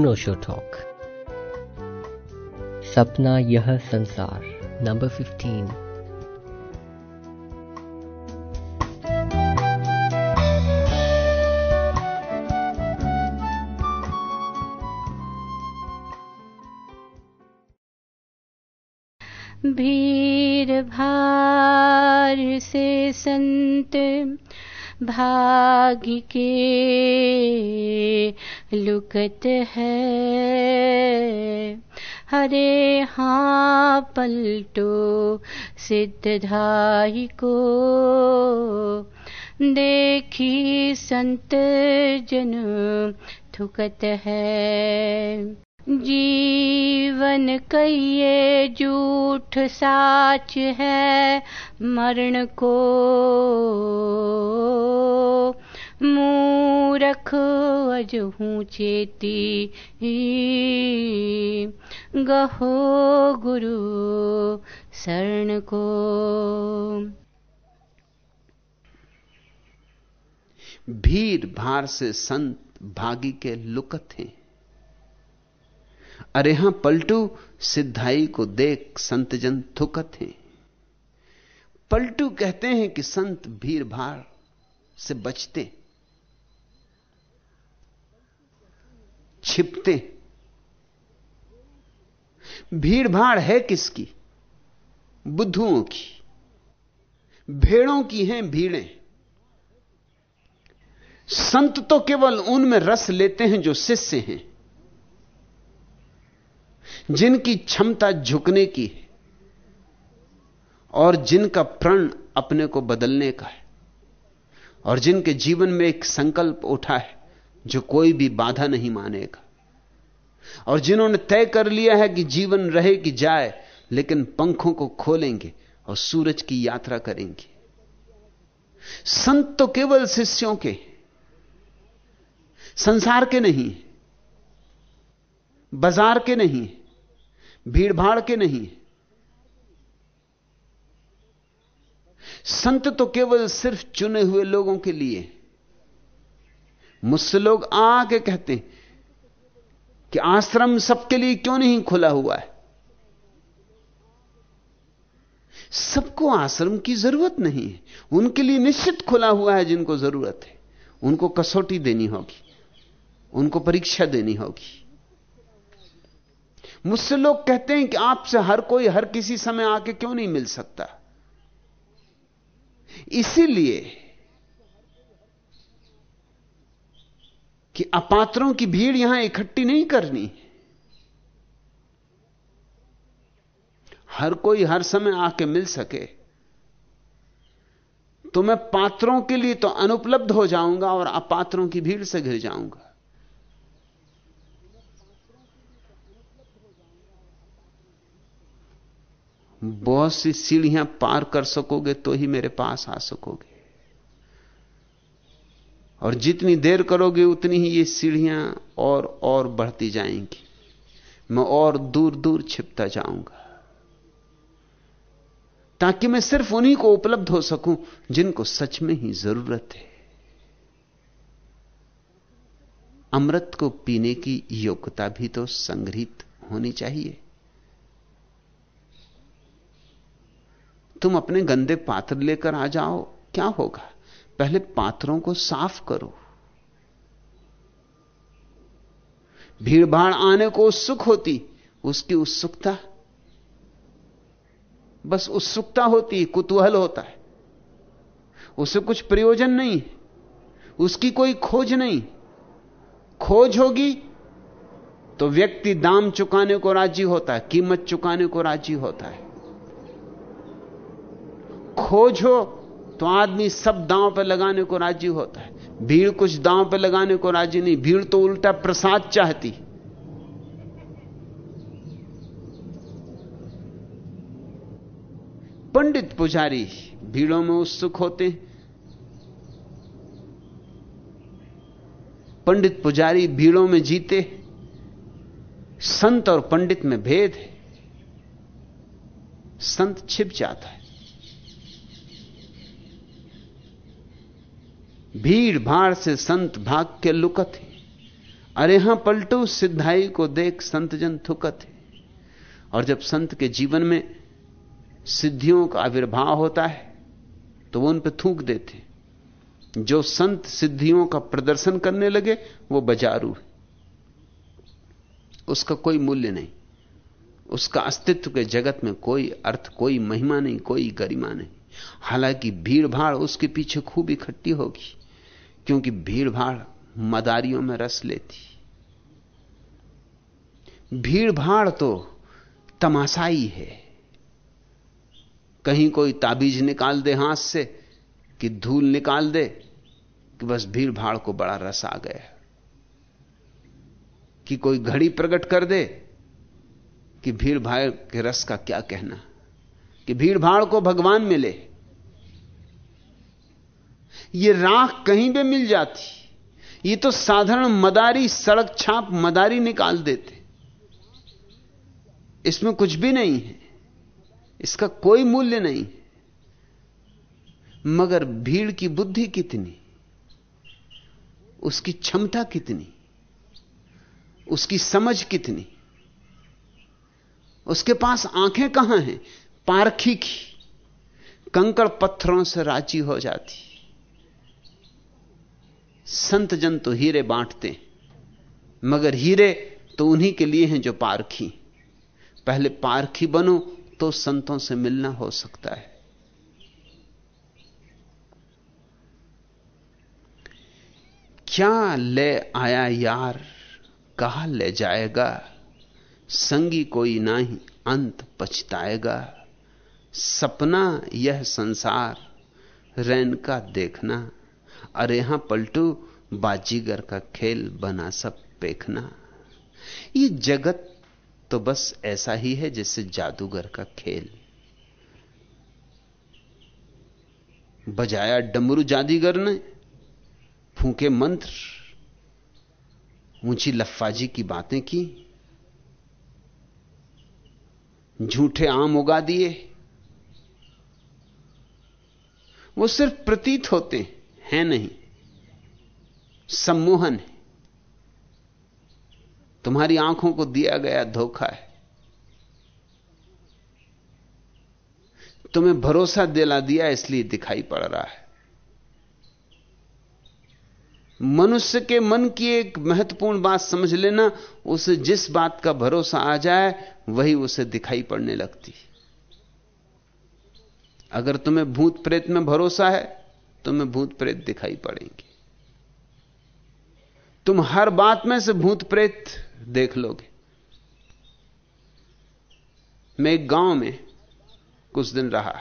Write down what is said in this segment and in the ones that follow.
अनोशो talk सपना यह संसार नंबर फिफ्टीन भीड़ भार से संत भाग के लुकत है। हरे हाँ पलटो सिद्धधाई को। देखी संत जन थुकत है। जीवन कहिए झूठ साच है मरण को। मूरख अजहू चेती। गहो गुरु शरण को। भीड़ भार से संत भागी के लुकत हैं। अरे हाँ, पलटू सिद्धाई को देख संत जन थुकत हैं। पलटू कहते हैं कि संत भीड़ भाड़ से बचते छिपते। भीड़ भाड़ है किसकी? बुद्धुओं की। भेड़ों की हैं भीड़ें। संत तो केवल उनमें रस लेते हैं जो शिष्य हैं। जिनकी क्षमता झुकने की है और जिनका प्रण अपने को बदलने का है और जिनके जीवन में एक संकल्प उठा है। जो कोई भी बाधा नहीं मानेगा। और जिन्होंने तय कर लिया है कि जीवन रहे कि जाए, लेकिन पंखों को खोलेंगे और सूरज की यात्रा करेंगे। संत तो केवल शिष्यों के संसार के नहीं बाज़ार के नहीं भीड़भाड़ के नहीं संत तो केवल सिर्फ़ चुने हुए लोगों के लिए मुझसे लोग आके कहते हैं कि आश्रम सबके लिए क्यों नहीं खुला हुआ है? सबको आश्रम की ज़रूरत नहीं है। उनके लिए निश्चित खुला हुआ है जिनको ज़रूरत है। उनको कसौटी देनी होगी। उनको परीक्षा देनी होगी। मुझसे लोग कहते हैं कि आपसे हर कोई हर किसी समय आके क्यों नहीं मिल सकता? इसीलिए कि अपात्रों की भीड़ यहाँ इकट्ठी नहीं करनी। हर कोई हर समय आके मिल सके। तो मैं पात्रों के लिए तो अनुपलब्ध हो जाऊँगा और अपात्रों की भीड़ से घिर जाऊँगा। बहुत सी सीढ़ियाँ पार कर सकोगे तो ही मेरे पास आ सकोगे। और जितनी देर करोगे, उतनी ही ये सीढ़ियाँ और और बढ़ती जाएँगी। मैं और दूर दूर छिपता जाऊँगा। ताकि मैं सिर्फ़ उन्हीं को उपलब्ध हो सकूँ जिनको सच में ही ज़रूरत है। अमृत को पीने की योग्यता भी तो संग्रहित होनी चाहिए। तुम अपने गंदे पात्र लेकर आ जाओ, क्या होगा? पहले पात्रों को साफ़ करो। भीड़ भाड़ आने को उत्सुक होती, उसकी उत्सुकता। बस उत्सुकता होती, कुतूहल होता है। उसे कुछ प्रयोजन नहीं उसकी कोई खोज नहीं। खोज होगी तो व्यक्ति दाम चुकाने को राज़ी होता है, कीमत चुकाने को राज़ी होता है। खोज हो तो आदमी सब दांव पर लगाने को राज़ी होता है। भीड़ कुछ दांव पर लगाने को राज़ी नहीं। भीड़ तो उल्टा प्रसाद चाहती। पंडित पुजारी, भीड़ों में उत्सुक होते पंडित पुजारी भीड़ों में जीते संत और पंडित में भेद है। संत छिप जाता है। भीड़ भाड़ से संत भाग के लुकत है। अरे हाँ, पलटू सिद्धाई को देख संत जन थुकत है। और जब संत के जीवन में सिद्धियों का आविर्भाव होता है तो वो उन पर थूक देते जो संत सिद्धियों का प्रदर्शन करने लगे, वो बजारू है। उसका कोई मूल्य नहीं। उसका अस्तित्व के जगत में कोई अर्थ, कोई महिमा नहीं, कोई गरिमा नहीं। हालाँकि भीड़ भाड़ उसके पीछे खूब इकट्ठी होगी। क्योंकि भीड़ भाड़ मदारियों में रस लेती। भीड़ भाड़ तो तमाशाई है। कहीं कोई ताबीज निकाल दे हाथ से कि धूल निकाल दे कि बस भीड़ भाड़ को बड़ा रस आ गया। कि कोई घड़ी प्रकट कर दे कि भीड़ भाड़ के रस का क्या कहना। कि भीड़ भाड़ को भगवान मिले। ये राख कहीं भी मिल जाती। ये तो साधारण मदारी, सड़क छाप मदारी निकाल देते। इसमें कुछ भी नहीं है। इसका कोई मूल्य नहीं मगर भीड़ की बुद्धि कितनी? उसकी क्षमता कितनी? उसकी समझ कितनी? उसके पास आँखें कहाँ हैं? पारखी की। कंकड़ पत्थरों से राज़ी हो जाती। संत जन तो हीरे बांटते, मगर हीरे तो उन्हीं के लिए हैं जो पारखी। पहले पारखी बनो तो संतों से मिलना हो सकता है। क्या ले आया यार, कहा ले जाएगा? संगी कोई नाही, अंत पछताएगा। सपना यह संसार, रैन का देखना। अरे हाँ, पलटू, बाजीगर का खेल बना सब पेखना ये जगत तो बस ऐसा ही है जैसे जादूगर का खेल। बजाया डमरू जादीगर ने, फूके मंत्र, ऊँची लफ्फाजी की बातें की, झूठे आम उगा दिए। वो सिर्फ़ प्रतीत होते हैं। नहीं, सम्मोहन है। तुम्हारी आँखों को दिया गया धोखा है। तुम्हें भरोसा दिला दिया इसलिए दिखाई पड़ रहा है। मनुष्य के मन की एक महत्वपूर्ण बात समझ लेना, उसे जिस बात का भरोसा आ जाए, वही उसे दिखाई पड़ने लगती। अगर तुम्हें भूत प्रेत में भरोसा है तुम्हें भूत प्रेत दिखाई पड़ेंगे। तुम हर बात में से भूत प्रेत देख लोगे। मैं एक गाँव में कुछ दिन रहा।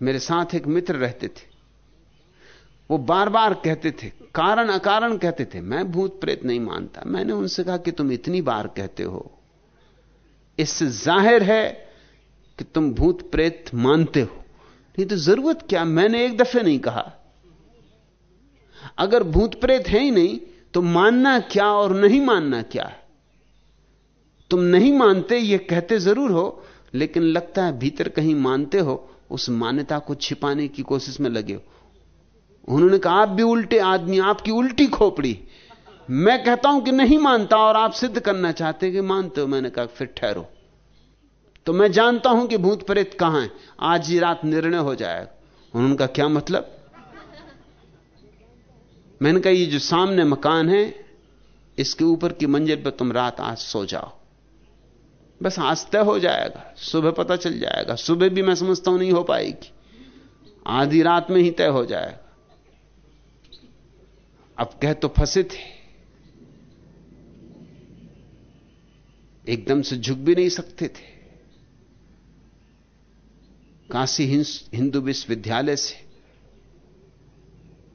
मेरे साथ एक मित्र रहते थे। वो बार बार कहते थे, कारण अकारण कहते थे, मैं भूत प्रेत नहीं मानता। मैंने उनसे कहा कि तुम इतनी बार कहते हो। इससे ज़ाहिर है कि तुम भूत प्रेत मानते हो। नहीं तो ज़रूरत क्या? मैंने एक दफे नहीं कहा। अगर भूत प्रेत है ही नहीं तो मानना क्या और नहीं मानना क्या? तुम नहीं मानते, ये कहते ज़रूर हो, लेकिन लगता है भीतर कहीं मानते हो, उस मान्यता को छिपाने की कोशिश में लगे हो। उन्होंने कहा, आप भी उल्टे आदमी, आपकी उल्टी खोपड़ी। मैं कहता हूँ कि नहीं मानता और आप सिद्ध करना चाहते कि मानते हो, मैंने कहा, फिर ठहरो। तो मैं जानता हूँ कि भूत प्रेत कहाँ है। आज ही रात निर्णय हो जाएगा उन्होंने कहा क्या मतलब? मैंने कहा, ये जो सामने मकान है, इसके ऊपर की मंजिल पर तुम रात आज सो जाओ। बस आज तय हो जाएगा। सुबह पता चल जाएगा। सुबह भी मैं समझता हूँ नहीं हो पाएगी। आधी रात में ही तय हो जाएगा। अब कह तो फंसे थे। एकदम से झुक भी नहीं सकते थे। काशी हिंदू विश्वविद्यालय से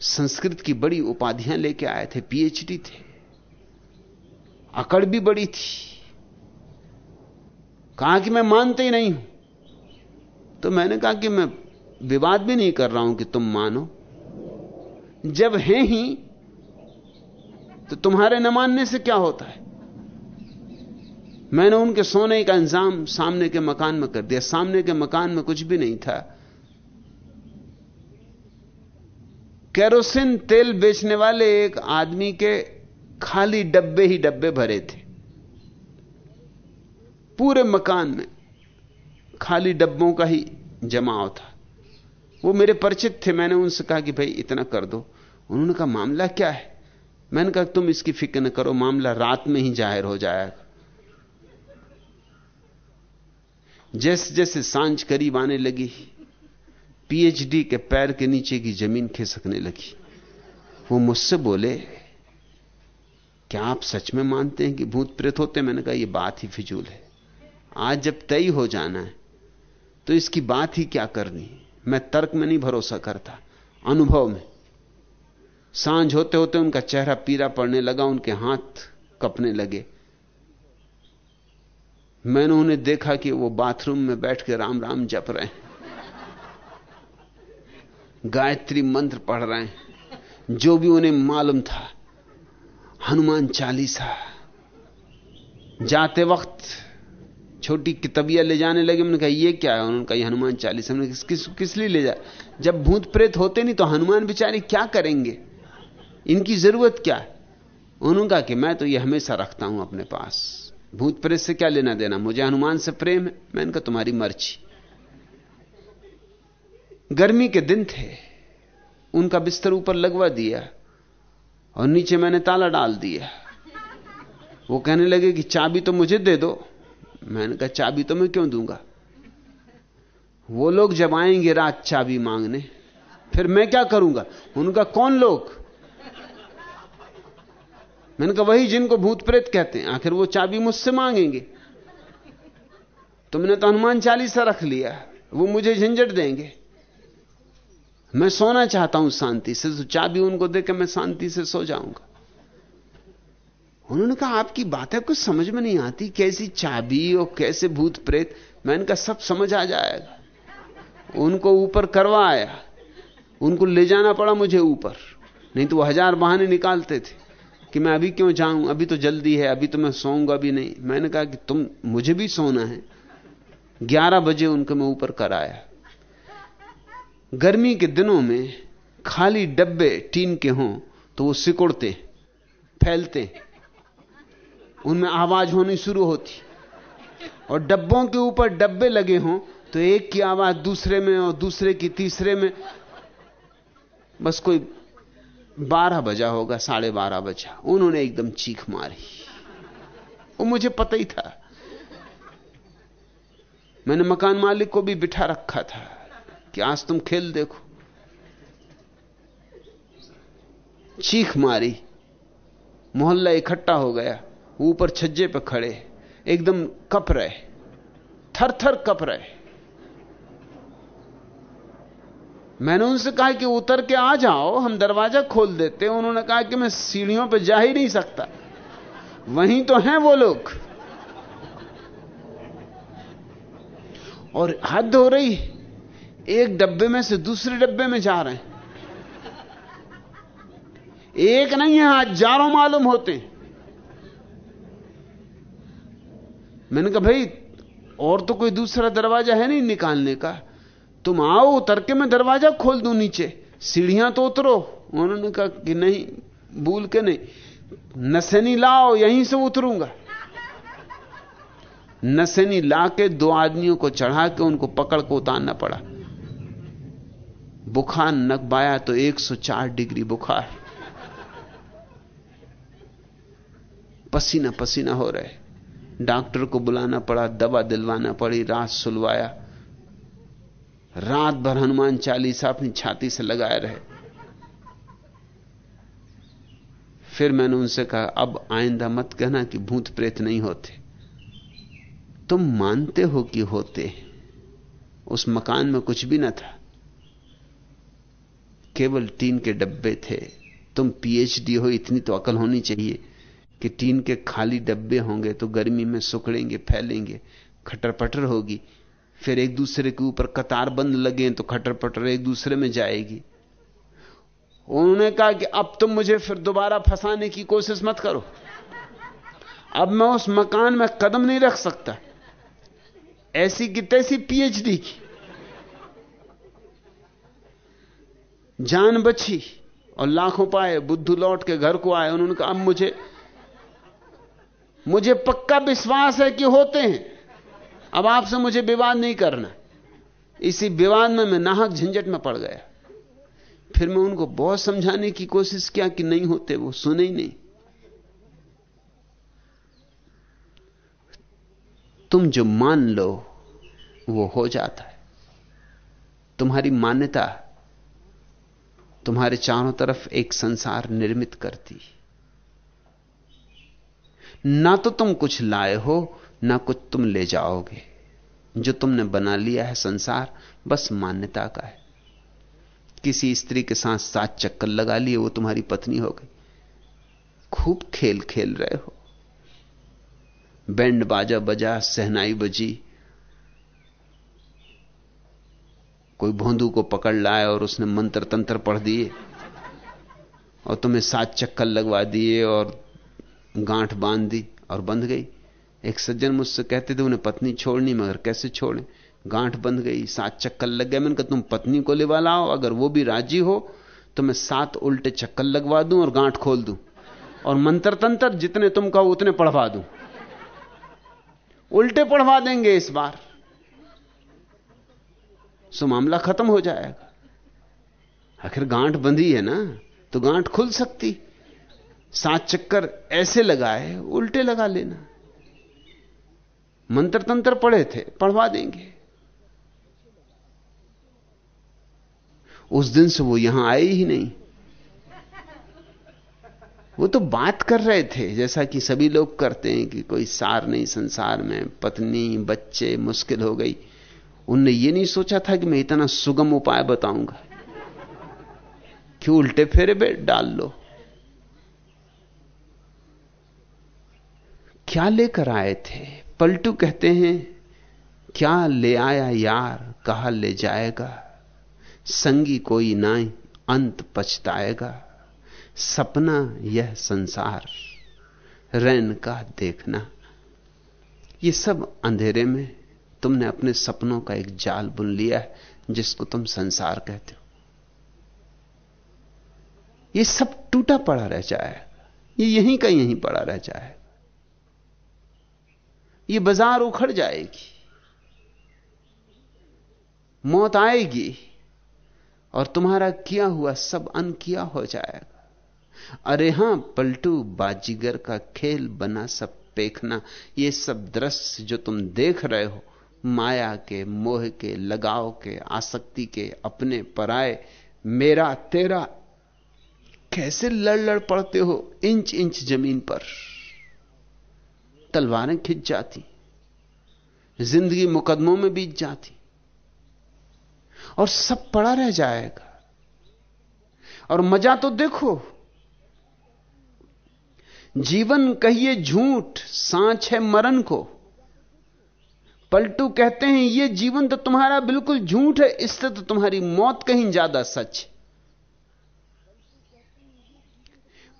संस्कृत की बड़ी उपाधियाँ लेके आए थे पीएचडी थे। अकड़ भी बड़ी थी। कहा कि मैं मानते ही नहीं हूँ। तो मैंने कहा कि मैं विवाद भी नहीं कर रहा हूँ कि तुम मानो। जब है ही तो तुम्हारे न मानने से क्या होता है? मैंने उनके सोने का इंतज़ाम सामने के मकान में कर दिया। सामने के मकान में कुछ भी नहीं था। कैरोसिन तेल बेचने वाले एक आदमी के खाली डब्बे ही डब्बे भरे थे। पूरे मकान में खाली डब्बों का ही जमाव था। वो मेरे परिचित थे, मैंने उनसे कहा कि भाई इतना कर दो। उन्होंने कहा, मामला क्या है? मैंने कहा, तुम इसकी फ़िक्र न करो, मामला रात में ही ज़ाहिर हो जाएगा। जैसे जैसे साँझ करीब आने लगी पीएचडी के पैर के नीचे की ज़मीन खिसकने लगी। वो मुझसे बोले, क्या आप सच में मानते हैं कि भूत प्रेत होते मैंने कहा यह बात ही फिजूल है। आज जब तय हो जाना है तो इसकी बात ही क्या करनी? मैं तर्क में नहीं भरोसा करता, अनुभव में। साँझ होते होते उनका चेहरा पीला पड़ने लगा, उनके हाथ कपने लगे। मैंने उन्हें देखा कि वो बाथरूम में बैठ के राम राम जप रहे हैं। गायत्री मंत्र पढ़ रहे हैं। जो भी उन्हें मालूम था, हनुमान चालीसा। जाते वक्त छोटी कितबिया ले जाने लगे मैंने कहा, ये क्या है? उन्होंने कहा हनुमान चालीसा। हमने किस किस किस लिए ले जा जब भूत प्रेत होते नहीं तो हनुमान बेचारे क्या करेंगे? इनकी ज़रूरत क्या है? उन्होंने कहा कि मैं तो ये हमेशा रखता हूँ अपने पास। भूत प्रेत से क्या लेना देना? मुझे हनुमान से प्रेम है मैंने कहा तुम्हारी मर्ज़ी। गर्मी के दिन थे, उनका बिस्तर ऊपर लगवा दिया और नीचे मैंने ताला डाल दिया। वो कहने लगे कि चाबी तो मुझे दे दो। मैंने कहा, चाबी तो मैं क्यों दूँगा? वो लोग जब आएँगे रात चाबी मांगने, फिर मैं क्या करूँगा? उनका कौन लोग? मैंने कहा, वही जिनको भूत प्रेत कहते हैं, आखिर वो चाबी मुझसे मांगेंगे। तुमने तो हनुमान चालीसा रख लिया, वो मुझे झंझट देंगे। मैं सोना चाहता हूँ शांति से तो चाबी उनको देकर मैं शांति से सो जाऊँगा। उन्होंने कहा, आपकी बातें कुछ समझ में नहीं आती, कैसी चाबी और कैसे भूत प्रेत मैंने कहा, सब समझ आ जाएगा। उनको ऊपर करवाया, उनको ले जाना पड़ा मुझे ऊपर, नहीं तो वो हज़ार बहाने निकालते थे। कि मैं अभी क्यों जाऊँ? अभी तो जल्दी है, अभी तो मैं सोऊँगा भी नहीं। मैंने कहा कि तुम, मुझे भी सोना है। ग्यारह बजे उनको मैं ऊपर कराया गर्मी के दिनों में खाली डब्बे टीन के हों तो वो सिकुड़ते, फैलते। उनमें आवाज़ होनी शुरू होती। और डब्बों के ऊपर डब्बे लगे हों तो एक की आवाज़ दूसरे में और दूसरे की तीसरे में। बस कोई बारह बजा होगा, साढ़े बारह बजा। उन्होंने एकदम चीख मारी। वो मुझे पता ही था। मैंने मकान मालिक को भी बिठा रखा था कि आज तुम खेल देखो। चीख मारी। मोहल्ला इकट्ठा हो गया। ऊपर छज्जे पर खड़े। एकदम कप रहे। थर थर कप रहे। मैंने उनसे कहा कि उतर के आ जाओ, हम दरवाज़ा खोल देते उन्होंने कहा कि मैं सीढ़ियों पर जा ही नहीं सकता। वहीं तो हैं वो लोग। और हद हो रही, एक डब्बे में से दूसरे डब्बे में जा रहे हैं। एक नहीं है हज़ारों मालूम होते मैंने कहा, भाई, और तो कोई दूसरा दरवाज़ा है नहीं निकालने का? तुम आओ, उतर के मैं दरवाज़ा खोल दूँ नीचे। सीढ़ियाँ तो उतरो। उन्होंने कहा कि नहीं, भूल के नहीं। नसेनी लाओ, यहीं से उतरूँगा। नसेनी ला के दो आदमियों को चढ़ा के उनको पकड़ को उतारना पड़ा। बुखार नकबाया तो 104 डिग्री बुखार। पसीना पसीना हो रहे। डॉक्टर को बुलाना पड़ा, दवा दिलवाना पड़ी, रात सुलवाया। रात भर हनुमान चालीसा अपनी छाती से लगाए रहे। फिर मैंने उनसे कहा, अब आइंदा मत कहना कि भूत प्रेत नहीं होते। तुम मानते हो कि होते उस मकान में कुछ भी ना था। केवल टीन के डब्बे थे। तुम पीएचडी हो, इतनी तो अकल होनी चाहिए कि टीन के खाली डब्बे होंगे तो गर्मी में सुखड़ेंगे, फैलेंगे खटर पटर होगी। फिर एक दूसरे के ऊपर कतार बंद लगे तो खटर पटर एक दूसरे में जाएगी। उन्होंने कहा कि अब तुम मुझे फिर दोबारा फंसाने की कोशिश मत करो। अब मैं उस मकान में कदम नहीं रख सकता। ऐसी की तैसी पीएचडी की। जान बची और लाखों पाए, बुद्धू लौट के घर को आए। उन्होंने कहा, अब मुझे मुझे पक्का विश्वास है कि होते हैं। अब आपसे मुझे विवाद नहीं करना इसी विवाद में मैं नाहक झंझट में पड़ गया। फिर मैं उनको बहुत समझाने की कोशिश किया कि नहीं होते, वो सुने ही नहीं। तुम जो मान लो, वो हो जाता है। तुम्हारी मान्यता तुम्हारे चारों तरफ़ एक संसार निर्मित करती। ना तो तुम कुछ लाए हो ना कुछ तुम ले जाओगे। जो तुमने बना लिया है संसार, बस मान्यता का है। किसी स्त्री के साथ सात चक्कर लगा लिए, वो तुम्हारी पत्नी हो गई। खूब खेल खेल रहे हो। बैंड बाजा बजा, सहनाई बजी। कोई भोंदू को पकड़ लाए और उसने मंत्र तंत्र पढ़ दिए। और तुम्हें सात चक्कर लगवा दिए और गांठ बाँध दी और बंध गई। एक सज्जन मुझसे कहते थे, उन्हें पत्नी छोड़नी, मगर कैसे छोड़े? गांठ बंध गई, सात चक्कर लग गए। मैंने कहा, तुम पत्नी को लिवा लाओ, अगर वो भी राज़ी हो तो मैं सात उल्टे चक्कर लगवा दूँ और गांठ खोल दूँ। और मंत्र तंत्र जितने तुम कहो, उतने पढ़वा दूँ। उल्टे पढ़वा देंगे इस बार। सो मामला खत्म हो जाएगा। आखिर गांठ बंधी है ना तो गांठ खुल सकती। सात चक्कर ऐसे लगाए, उल्टे लगा लेना। मंत्र तंत्र पढ़े थे, पढ़वा देंगे। उस दिन से वो यहाँ आए ही नहीं। वो तो बात कर रहे थे, जैसा कि सभी लोग करते हैं कि कोई सार नहीं संसार में, पत्नी, बच्चे, मुश्किल हो गई। उनने ये नहीं सोचा था कि मैं इतना सुगम उपाय बताऊँगा। कि उल्टे फेरे पे डाल लो। क्या लेकर आए थे? पलटू कहते हैं, क्या ले आया यार, कहा ले जाएगा? संगी कोई ना अंत पछताएगा। सपना यह संसार, रैन का देखना। ये सब अंधेरे में तुमने अपने सपनों का एक जाल बुन लिया है, जिसको तुम संसार कहते हो। ये सब टूटा पड़ा रह जाए। ये यहीं का यहीं पड़ा रह जाएगा ये बाज़ार उखड़ जाएगी। मौत आएगी और तुम्हारा किया हुआ सब अन किया हो जाएगा। अरे हाँ, पलटू बाजीगर का खेल बना सब पेखना ये सब दृश्य जो तुम देख रहे हो, माया के, मोह के, लगाव के, आसक्ति के, अपने पराए, मेरा, तेरा, कैसे लड़ लड़ पड़ते हो इंच इंच ज़मीन पर? तलवारें खिंच जाती, ज़िंदगी मुकदमों में बीत जाती, और सब पड़ा रह जाएगा। और मज़ा तो देखो, जीवन कहिए झूठ, सांच है मरण को। पलटू कहते हैं यह जीवन तो तुम्हारा बिल्कुल झूठ है, इससे तो तुम्हारी मौत कहीं ज़्यादा सच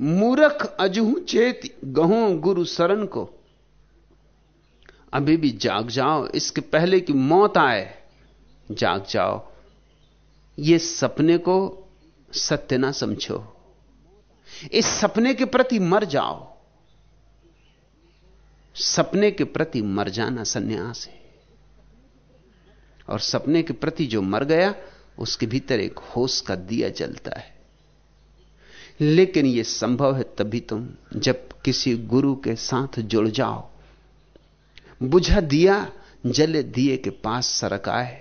मूरख अजहू चेत गहू गुरु शरण को। अभी भी जाग जाओ, इसके पहले कि मौत आए, जाग जाओ। ये सपने को सत्य ना समझो। इस सपने के प्रति मर जाओ। सपने के प्रति मर जाना सन्यास है। और सपने के प्रति जो मर गया, उसके भीतर एक होश का दिया जलता है। लेकिन यह संभव है तभी तुम जब किसी गुरु के साथ जुड़ जाओ। बुझा दिया जले दिए के पास सरक आए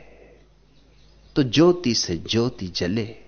तो ज्योति से ज्योति जले।